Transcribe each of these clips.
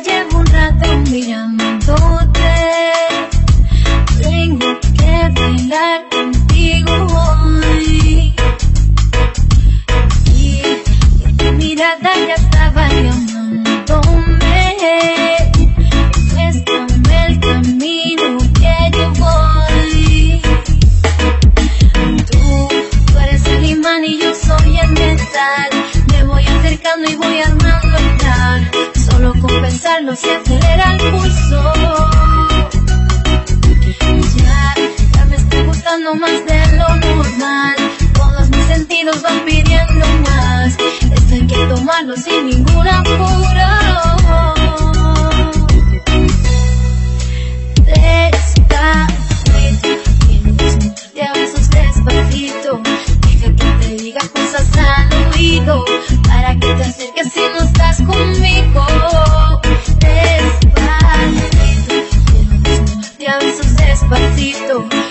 llevo un rato mirándote. Tengo que bailar contigo hoy. Y, y mirada ya pidiendo más de lo normal. Todos mis sentidos van pidiendo más. Esto hay que tomarlo sin ningún apuro. Despacito, que despacito. Deja que te diga cosas al oído. Para que te acerques si no estás conmigo. Despacito, tienes que a besos despacito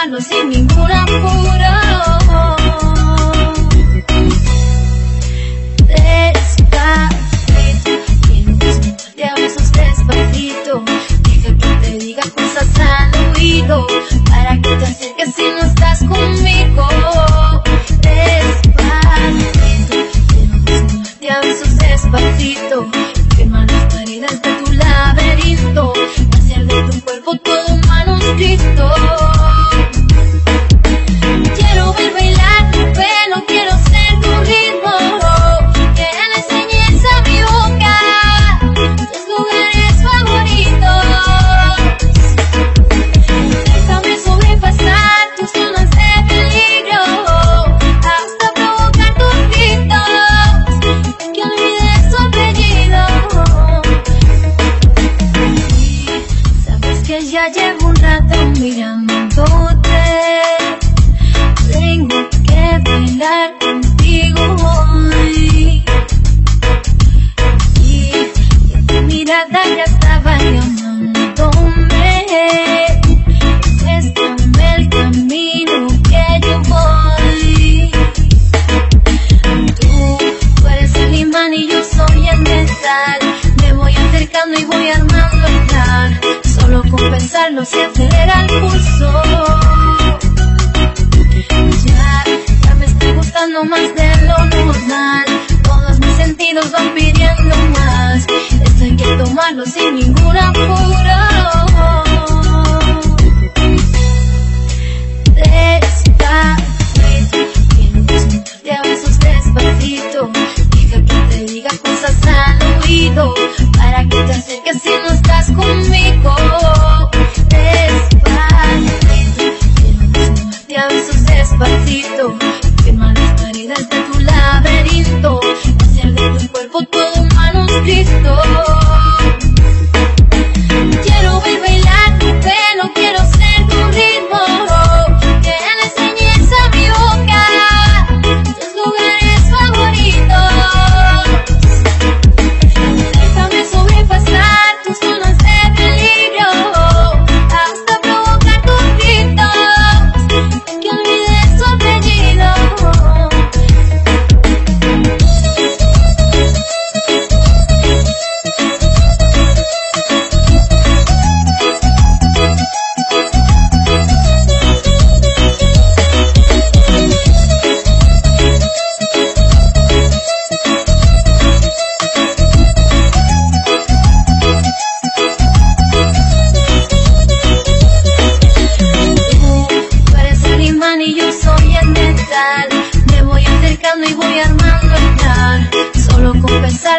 mano sin ningún apuro. Despacito, tienes de despacito. Deja que te diga cosas al oído para que te acerques si no estás conmigo. Despacito, de a despacito. Firma las paredes de tu laberinto. Hacer de tu cuerpo todo un manuscrito.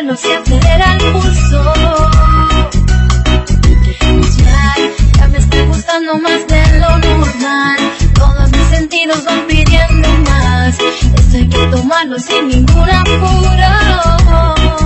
Acelera el pulso. Ya, ya me está gustando más de lo normal. Todos mis sentidos van pidiendo más. Esto hay que tomarlo sin ningún apuro.